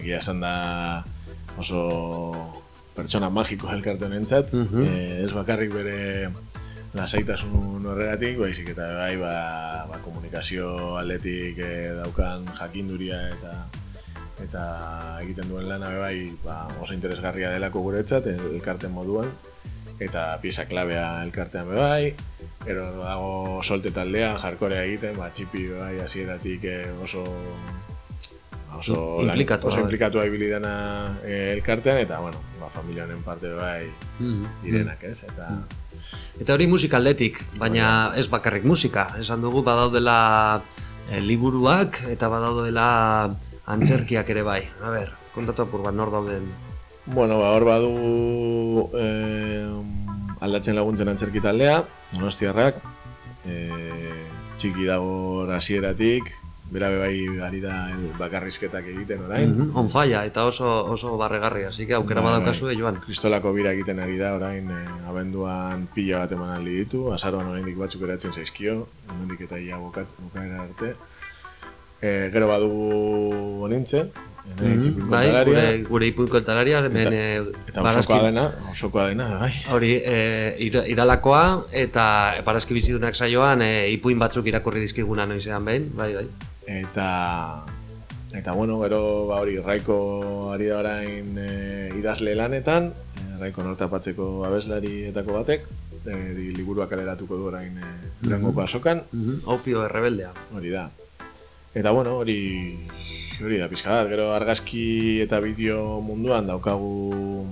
egia esan da oso pertsona magiko elkarte honentzat, Mhm. e, ez bakarrik bere lasaitasun horregatik, baizik eta bai ba, ba, komunikazio aldetik e, daukan jakinduria eta eta egiten duen lana bai ba, oso interesgarria delako guretzat el- elkarte moduan eta pieza klabea elkartean be bai Gero dago solte taldea, jarkorea egiten, ba, txipi bai hasieratik eh, oso oso inplikatua, oso bai. inplikatua ibili dena eh, elkartean eta bueno, ba, familia honen parte bai Mhm. direnak, ez? Eta Eta hori musikaldetik, baina ez bakarrik musika. Esan dugu badaudela e, liburuak eta badaudela antzerkiak ere bai. A ber, kontatu apur bat nor dauden. Bueno, ba, hor badu eh, aldatzen laguntzen antzerki taldea, Donostiarrak, eh, txiki dago hasieratik, bera be bai ari da el bakarrizketak egiten orain. Mhm, On falla eta oso oso barregarri, así que aukera Bai, badaukazu joan. Kristolako bira egiten ari da orain eh, abenduan pila bat eman aldi ditu, azaroan oraindik batzuk eratzen zaizkio, hemendik eta ia bukat, bukaera arte. E, gero badugu honintzen, Mhm, Bai, gure, gure ipuin kontalaria, hemen eh, eta osokoa dena, osokoa dena, bai. Hori, e, ira- iralakoa eta barazki bizidunak saioan e, ipuin batzuk irakurri dizkiguna noizean behin, bai, bai. Eta eta bueno, gero ba hori Raiko ari da orain e, idazle lanetan, e, Raiko nortapatzeko abeslarietako batek, e, di, liburuak kaleratuko du orain e, durangoko azokan. Mhm, Opio errebeldea. Hori da. Eta bueno, hori hori da pizka bat, gero argazki eta bideo munduan daukagu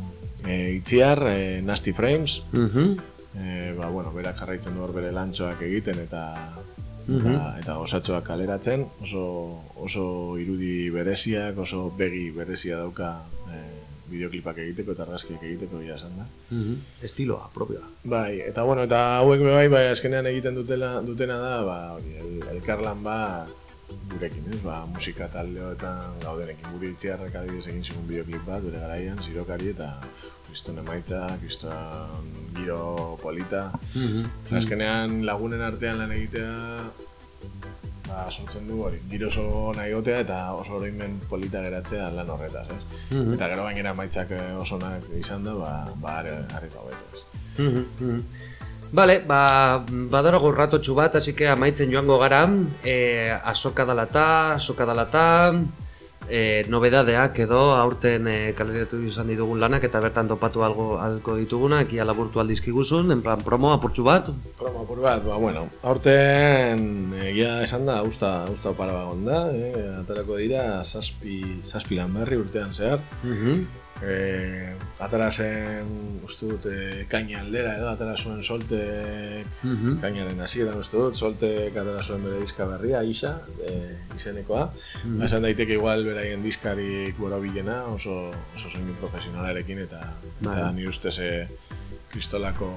e, itziar, e, Nasty Frames, Mhm. e, ba, bueno, berak jarraitzen du hor bere lantxoak egiten eta Mhm. eta, eta osatxoak kaleratzen, oso, oso irudi bereziak, oso begi berezia dauka e, bideoklipak egiteko eta argazkiak egiteko ia esan da. Mhm. Estiloa, propioa. Bai, eta bueno, eta hauek bai, bai, azkenean egiten dutela, dutena da, ba, hori, el, elkarlan bat gurekin, ez? Ba, musika taldeoetan gaudenekin gure itziarrak adibidez egin zigun bideoklip bat, bere garaian, zirokari eta kriston emaitza, kriston giro polita. Mhm. Azkenean lagunen artean lan egitea ba, sortzen du hori, giro oso nahi gotea eta oso oroimen polita geratzea lan horretaz, ez? Mhm. Eta gero gainera emaitzak eh, oso onak izan da, ba, ba are hobeto, ez? Mhm, mhm. Vale, ba, badarago ratotxu bat, así que amaitzen joango gara, e, asoka dalata, asoka dalata, e, nobedadeak edo aurten e, kaleratu izan ditugun lanak eta bertan topatu algo alko ditugunak, ia laburtu aldizkiguzun, en plan promo apurtxu bat. Promo apur bat, ba, bueno, aurten egia esan da, usta, usta opara bagon da, eh? atarako dira, zazpi, zazpi lan berri urtean zehar. Mhm. Eh, atara zen, uste dut, eh, kaina aldera edo, atara zuen soltek Mhm. kainaren hasieran uste dut, soltek atara zuen bere diska berria, isa, eh, izenekoa. Mhm. Esan daiteke igual beraien diskarik borobilena, oso, oso soinu profesionalarekin eta, Bai. eta ni ustez eh, kristolako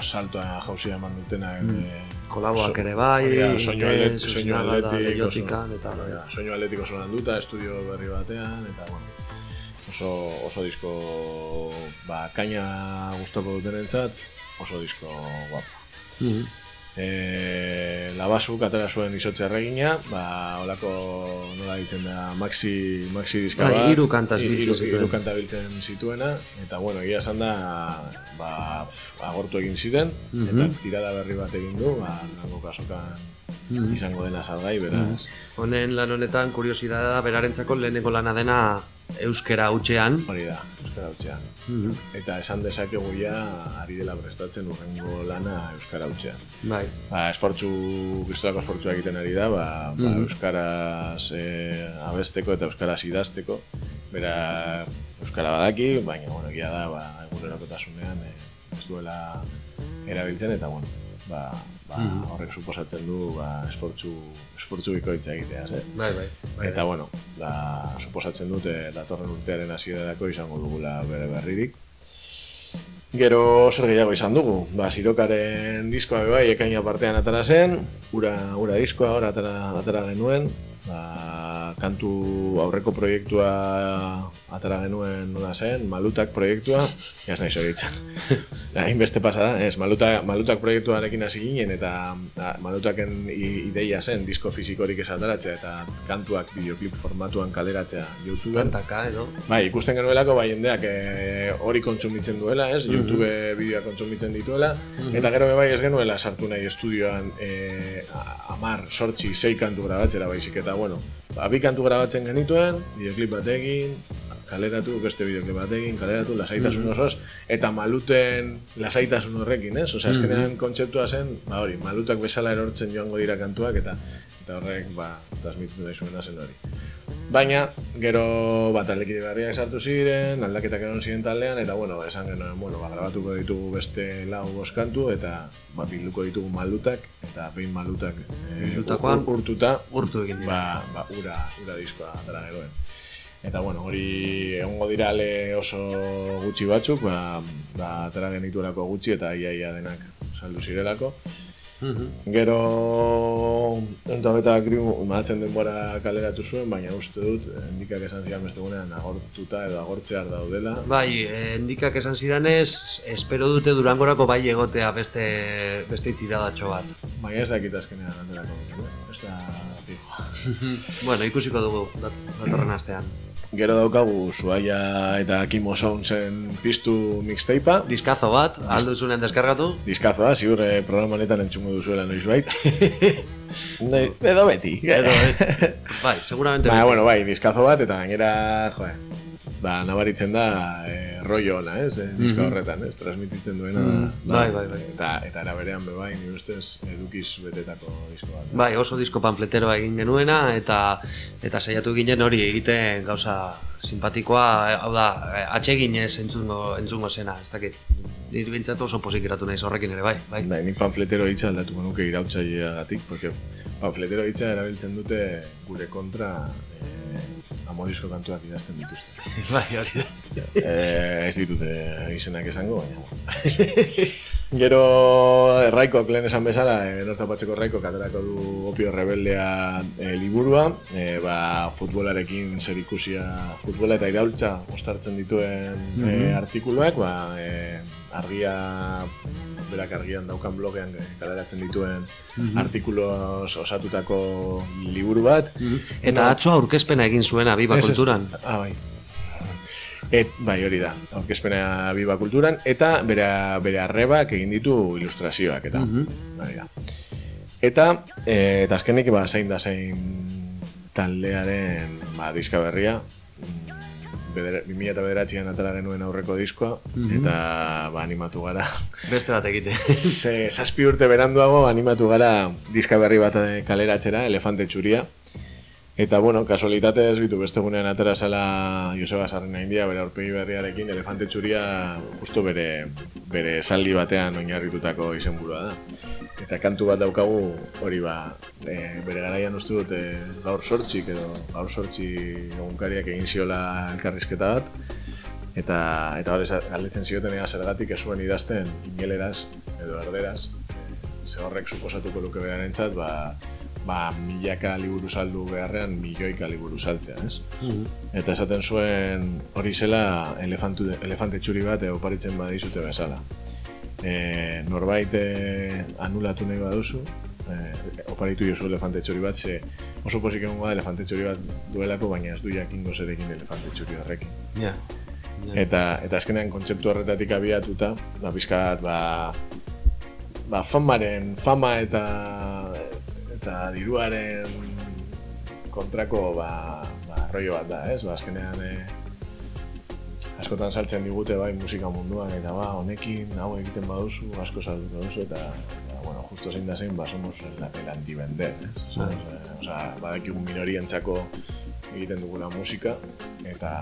saltoa jauzia eman dutena Mm. eh, Kolaboak so- ere bai, soinu Iker, atlet- soinu atletik, oso- atletiko oso landuta, estudio berri batean, eta bueno, oso, oso disko ba, kaina gustoko dutenentzat, oso disko guapo. Mhm. E, labasuk atera zuen izotze erregina, ba, holako nola ditzen da, maxi, maxi diska Bai, bat. hiru kanta biltzen zituena, eta bueno, egia esan da, ba, agortu egin ziren, Mhm. eta tirada berri bat egin du, ba, nango kasokan Mhm. izango dena salgai, beraz. Honen lan honetan kuriosidadea da berarentzako lehenengo lana dena euskera hutsean. Hori da, euskara hutsean. Mhm. Eta esan dezakegu ja ari dela prestatzen urrengo lana euskara hutsean. Bai. Ba, esfortzu, kristolako esfortzua egiten ari da, ba, ba Mhm. euskaraz e, abesteko eta euskaraz idazteko. Bera, euskara badaki, baina, bueno, egia da, ba, egunerokotasunean e, ez duela erabiltzen, eta, bueno, ba, ba Mhm. horrek suposatzen du ba, esfortzu, esfortzu bikoitza egitea, eh? Bai, bai, bai, Eta, bai. bueno, ba, suposatzen dute datorren urtearen hasierarako izango dugula bere berririk. Gero zer gehiago izan dugu, ba, sirokaren diskoa bai, ekaina partean atara zen, ura, ura diskoa, ora atara, atara genuen, ba, kantu aurreko proiektua atara genuen nola zen, Malutak proiektua, ez nahi zoritzen. [laughs] Hainbeste pasada, ez, Maluta, Malutak proiektuarekin hasi ginen, eta da, Malutaken ideia zen disko fizikorik ez ataratzea, eta kantuak bideoklip formatuan kaleratzea YouTubeen. Kantaka, edo? Bai, ikusten genuelako bai jendeak eh, hori kontsumitzen duela, ez? Mhm. YouTube bideoa kontsumitzen dituela, Mhm. eta gero bai ez genuela sartu nahi estudioan a- amar, sortzi, sei kantu grabatzera baizik, eta bueno, ba, bi kantu grabatzen genituen, bideoklip batekin, kaleratu, beste bideoklip batekin, kaleratu, lasaitasun Mhm. osoz, eta maluten lasaitasun horrekin, ez? Osea, azkenean Mhm. kontzeptua zen, ba hori, malutak bezala erortzen joango dira kantuak, eta eta horrek, ba, transmititu da izuena zen hori. Baina, gero bat aldekide berriak sartu ziren, aldaketak egon ziren taldean, eta bueno, esan genuen, bueno, ba, grabatuko ditugu beste lau boskantu, eta ba, bilduko ditugu malutak, eta behin malutak Bildutakoan, ur- urtuta, urtu egin dira. ba, ba, ura, ura diskoa atara geroen. Eta bueno, hori egongo dira ale oso gutxi batzuk, ba, ba atara genituelako gutxi eta iaia denak saldu zirelako. Gero Ento eta griu malatzen denbora kaleratu zuen, baina uste dut, eh, indikak esan zidan beste gunean agortuta edo agortzear daudela. Bai, eh, endikak esan zidanez, espero dute durangorako bai egotea beste, beste tiradatxo bat. Baina ez dakit azkenean duten, eh? ez da [laughs] bueno, ikusiko dugu dat- datorren astean. Gero daukagu Suaia eta Kimo Soundsen piztu mixtapea. Diskazo bat, alduzunen deskargatu. Diskazoa, ziur eh, programa honetan entzungo duzuela noiz bait. [laughs] Nei, edo beti. Edo beti. Bai, seguramente beti. bueno, bai, diskazo bat, eta gainera, joe, ba, nabaritzen da, eh, rollo ona, ez, eh, diska Mhm. horretan, ez, transmititzen duena. Mm, da, bai, bai, bai. Eta, eta era berean be bai, ni ustez, edukiz betetako disko bat. Bai, oso disko panfleteroa egin genuena eta eta saiatu ginen hori egiten gauza simpatikoa, hau da, eh, atseginez entzungo, entzungo zena, ez dakit. Nire bintzat oso posik iratu naiz horrekin ere, bai, bai. Bai, nik panfletero hitza aldatuko nuke irautzaileagatik, porque panfletero hitza erabiltzen dute gure kontra eh, amodizko kantuak idazten dituzte. [laughs] Bai, hori da. Eh, ez ditute izenak esango, baina. [laughs] Gero Raikok lehen esan bezala, e, nortapatzeko Raikok aterako du Opio Rebeldea e, liburua, e, ba, futbolarekin zer ikusia, futbola eta iraultza ostartzen dituen e, Mhm. artikuluak, ba, e, argia, berak argian daukan blogean kaleratzen dituen Mhm. artikulos osatutako liburu bat. Eta atzo aurkezpena egin zuena Biba. Kulturan. Ah, bai. Et, bai, hori da, aurkezpena biba kulturan, eta bere, bere arrebak egin ditu ilustrazioak, eta Mhm. hori da. Eta, e, eta azkenik, ba, zein da zein taldearen ba, diska berria, mm, bedera- 2000 eta bederatzean atara genuen aurreko diskoa, Mhm. eta ba, animatu gara. Beste bat egite. Ze, zazpi urte beranduago animatu gara diska berri bat kaleratzera, Elefante Txuria. Eta, bueno, kasualitatez bitu beste gunean atera zela Joseba Sarrena India, bere aurpegi berriarekin, Elefante Txuria justo bere, bere esaldi batean oinarritutako izenburua da. Eta kantu bat daukagu, hori ba, e, bere garaian uste dut e, gaur sortxik edo gaur sortxi egunkariak egin ziola elkarrizketa bat. Eta, eta hori galdetzen zioten ea zergatik ez zuen idazten ingeleraz edo erderaz. E, ze horrek suposatuko luke berarentzat, ba, ba, milaka liburu saldu beharrean milioika liburu saltzea, ez? Eta esaten zuen hori zela elefantu, elefante txuri bat oparitzen badizute bezala. E, norbait e, anulatu nahi baduzu, e, oparitu jozu elefante txuri bat, ze oso posik egongo da elefante txuri bat duelako, baina ez du jakingo zerekin elefante txuri horrekin. Ja. Eta, eta azkenean kontzeptu horretatik abiatuta, ba, pizkat, ba, ba, famaren, fama eta eta diruaren kontrako ba, ba, rollo bat da, ez? Ba, azkenean e, askotan saltzen digute bai musika munduan eta ba, honekin hau egiten baduzu, asko salduko duzu eta, eta bueno, justo zein da zein, ba, somos el, el anti-vender, ez? Bai. Somos, eh, Osea, badakigu minorientzako egiten dugula musika eta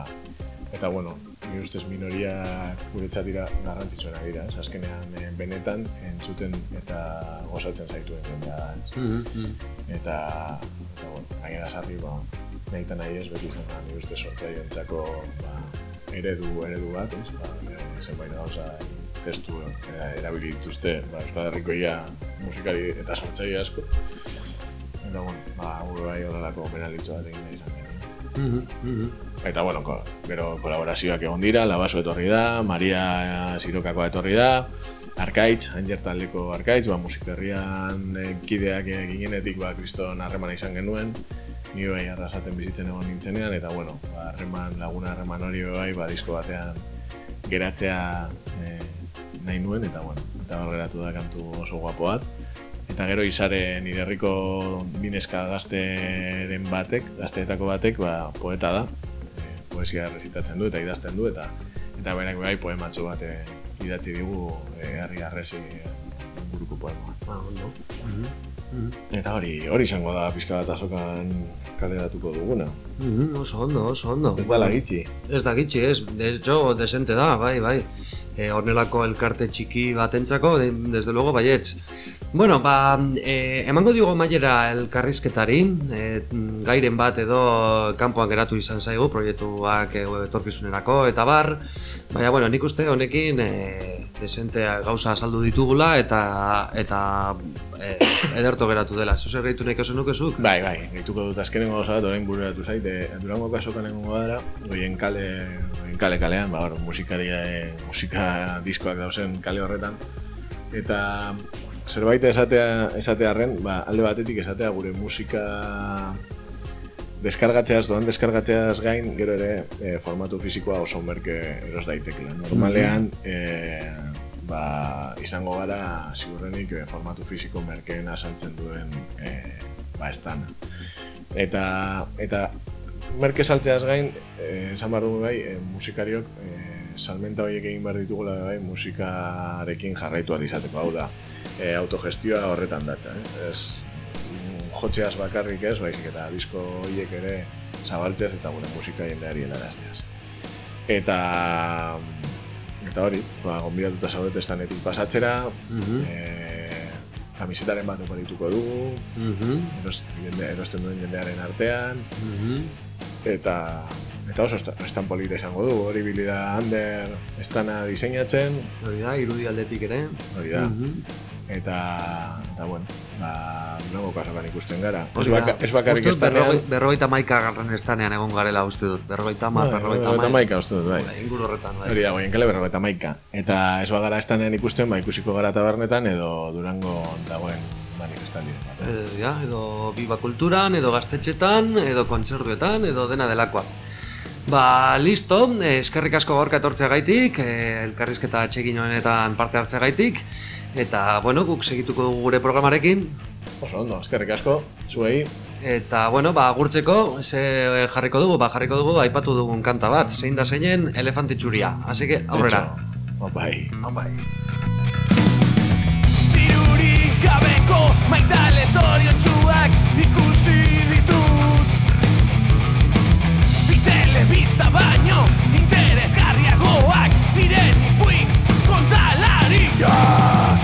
eta bueno, ni ustez minoria guretzat dira garrantzitsuena dira, ez? Azkenean eh, benetan entzuten eta gozatzen zaituen ez? Eta, eta bueno, gainera sarri, ba, nahi eta nahi ez, beti izan da, ni uste sortzaientzako ba, eredu, eredu bat, ez? Ba, eh, zenbait gauza testu erabili dituzte, ba, Euskal Herrikoia musikari eta sortzaile asko. Eta, bueno, ba, gure bai horrelako penalitzo bat egin nahi izan mhm. Eta, bueno, ko, gero kolaborazioak egon dira, Labaso etorri da, Maria Sirokakoa etorri da, Arkaitz, Anger taldeko Arkaitz, ba, musikerrian eh, kideak ginenetik ba, kriston harremana izan genuen, ni bai arrasaten bizitzen egon nintzenean, eta, bueno, ba, harreman, laguna harreman hori bai, ba, disko batean geratzea eh, nahi nuen, eta, bueno, eta hor geratu da kantu oso guapo bat. Eta gero izare nire herriko bineska gazteren batek, gazteetako batek, ba, poeta da, e, poesia rezitatzen du eta idazten du, eta eta berak bai poematxo bat e, idatzi digu e, harri arresi buruko poema. Ah, ondo. Eta hori, hori izango da pizka bat azokan kaleratuko duguna. Mhm, oso ondo, oso ondo. Ez da gitxi. Ez da gitxi, ez. De hecho, desente da, bai, bai. E, hornelako elkarte txiki batentzako, de, desde luego, baietz. Bueno, ba, e, emango diogo mailera elkarrizketari, e, gairen bat edo kanpoan geratu izan zaigu, proiektuak e, etorkizunerako, eta bar, baina, bueno, nik uste honekin e, desente gauza azaldu ditugula, eta eta e, ederto geratu dela. Zuzer gehitu nahi kasu nukezuk? Bai, bai, gehituko dut azkenengo gauza bat, orain bururatu zait, e, Durango kasokan egongo gara, goien kale, goien kale kalean, ba, hor, musikaria, e, musika diskoak dauzen kale horretan. Eta zerbait esatea, esatearren, ba, alde batetik esatea gure musika deskargatzeaz, doan deskargatzeaz gain, gero ere e, formatu fisikoa oso merke eros daitekela. Normalean, e, ba, izango gara ziurrenik e, formatu fisiko merkeena saltzen duen e, ba, estana. Eta, eta merke saltzeaz gain, esan behar dugu bai, e, musikariok e, salmenta horiek egin behar ditugula bai, musikarekin jarraitu izateko hau da. E, autogestioa horretan datza, eh? ez mm, jotzeaz bakarrik ez, baizik eta disko horiek ere zabaltzeaz eta gure musika jendeari helarazteaz. Eta eta hori, ba, gonbidatuta zaudete estanetik pasatzera, e, kamisetaren bat oparituko dugu, Mhm. eros- jende- erosten duen jendearen artean, Mhm. eta eta oso esta- estan polita izango du, hori bilida Ander estana diseinatzen, Hori da, irudi aldetik ere. hori da. Mhm. Eta, eta bueno, ba, nago kasokan ikusten gara. Ez, baka, ez bakarrik estanean, berrogei- Berrogeita maika garran estanean egon garela uste dut. Berrogeita mar, Bai, berrogeita maika. uste dut, bai. Inguru horretan, bai. Hori da, goien kale berrogeita maika. Eta ez bagara estanean ikusten, ba, ikusiko gara tabernetan edo Durango dagoen manifestaldi. Eh, ja, edo biba kulturan, edo gaztetxetan, edo kontzertuetan, edo dena delakoa. Ba, listo, eh, eskerrik asko gaurka etortzea gaitik, eh, elkarrizketa atsegin honetan parte hartzea gaitik, eta, bueno, guk segituko dugu gure programarekin. Oso ondo, eskerrik asko, zuei. Eta, bueno, ba, gurtzeko, ze jarriko dugu, ba, jarriko dugu, aipatu dugun kanta bat, zein da zeinen elefantitxuria. Así que, aurrera. Opai. Opai. Dirurik gabeko maitale zoriontsuak ikusi ditut Bi telebista baino interesgarriagoak diren ipuin kontalariak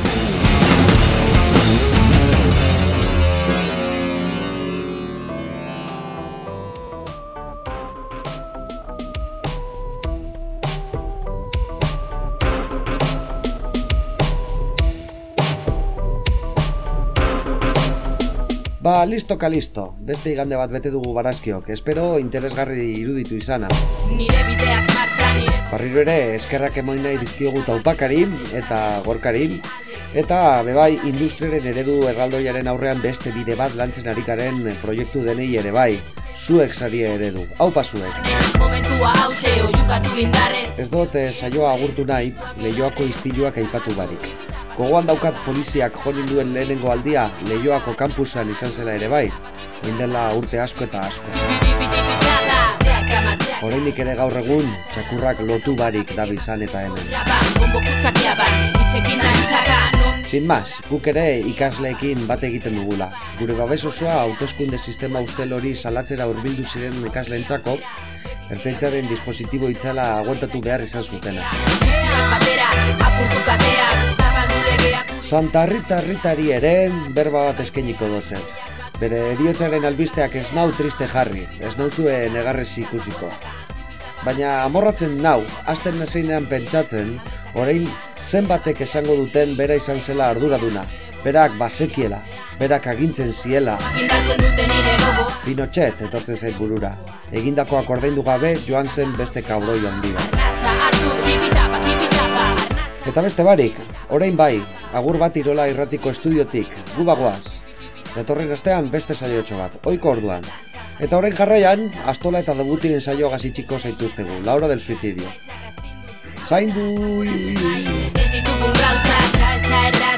Ba, listo kalisto, beste igande bat bete dugu barazkiok, espero interesgarri iruditu izana. Nire bideak martxan nire Barriro ere, eskerrak emoin nahi dizkiogu taupakari eta gorkari, eta bebai industriaren eredu erraldoiaren aurrean beste bide bat lantzen arikaren proiektu denei ere bai, zuek saria eredu, oiukatu indarrez. Ez dut eh, saioa agurtu nahi, lehioako iztiluak aipatu barik. Gogoan daukat poliziak jonin duen lehenengo aldia lehioako kampusan izan zela ere bai, oin dela urte asko eta asko. Oraindik ere gaur egun, txakurrak lotu barik dabizan eta hemen. Sin más, guk ere ikasleekin bat egiten dugula. Gure babes osoa hauteskunde sistema ustel hori salatzera hurbildu ziren ikasleentzako, ertzaintzaren dispositibo itzala aguantatu behar izan zutena. Santa Rita Ritari ere berba bat eskainiko dotzet. Bere eriotzaren albisteak ez nau triste jarri, ez nauzue negarrez ikusiko. Baina amorratzen nau, azten nezeinean pentsatzen, orain zenbatek esango duten bera izan zela arduraduna, berak basekiela, berak agintzen ziela, Pinochet etortzen zait burura. Egindakoak ordaindu gabe joan zen beste kabroi handi bat. Eta beste barik, orain bai, agur bat irola irratiko estudiotik, gu bagoaz. Datorren astean beste saiotxo bat, oiko orduan. Eta orain jarraian, astola eta debutiren saio gazitxiko zaituztegu, la hora del suicidio. Zaindu! Ez